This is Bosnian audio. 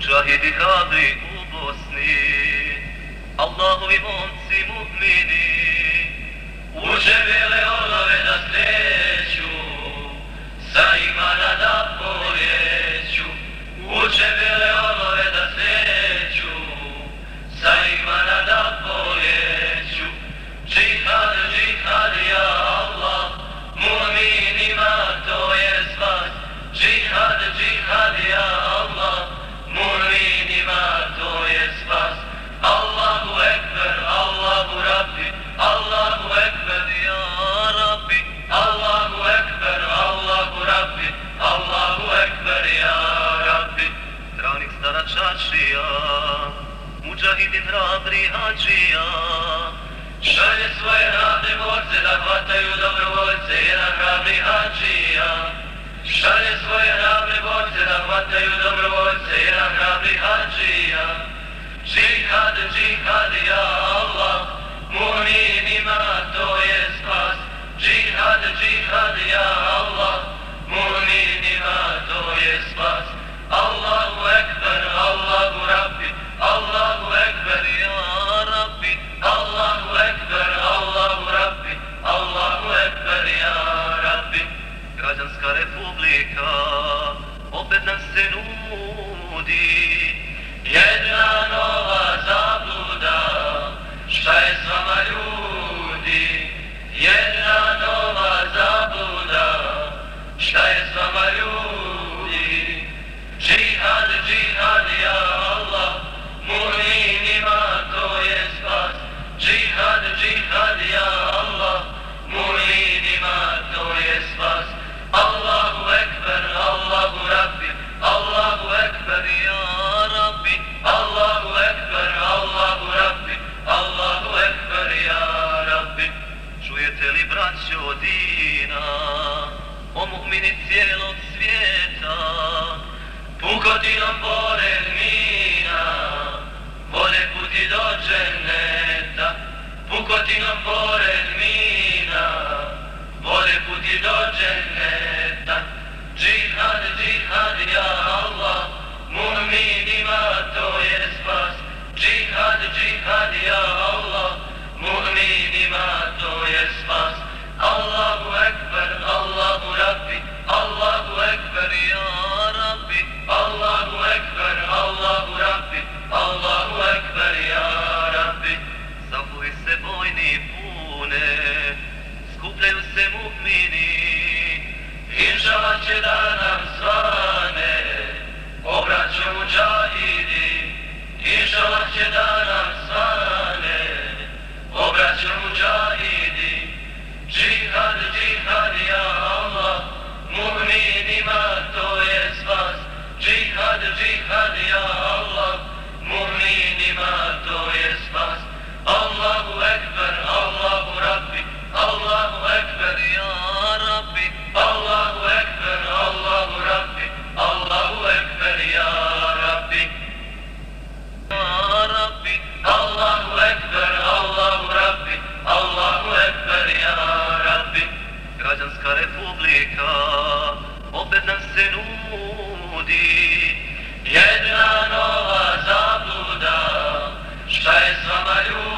mučahidi hrabri u Bosni Allahovi momci muhmini čačija, muđahidin hrabri hađija. Šalje svoje hrabri borce da hvataju dobrovoljce, jedan hrabri hađija. Šalje svoje hrabri borce da hvataju dobrovoljce, jedan hrabri hađija. Džihad, džihad, جنودي umini cijelog svijeta. Pukotina pored mina Bolje puti do dženeta. Pukotina pored mina Bolje puti do dženeta. ljudi. Jedna nova zabluda šta je s vama ljudi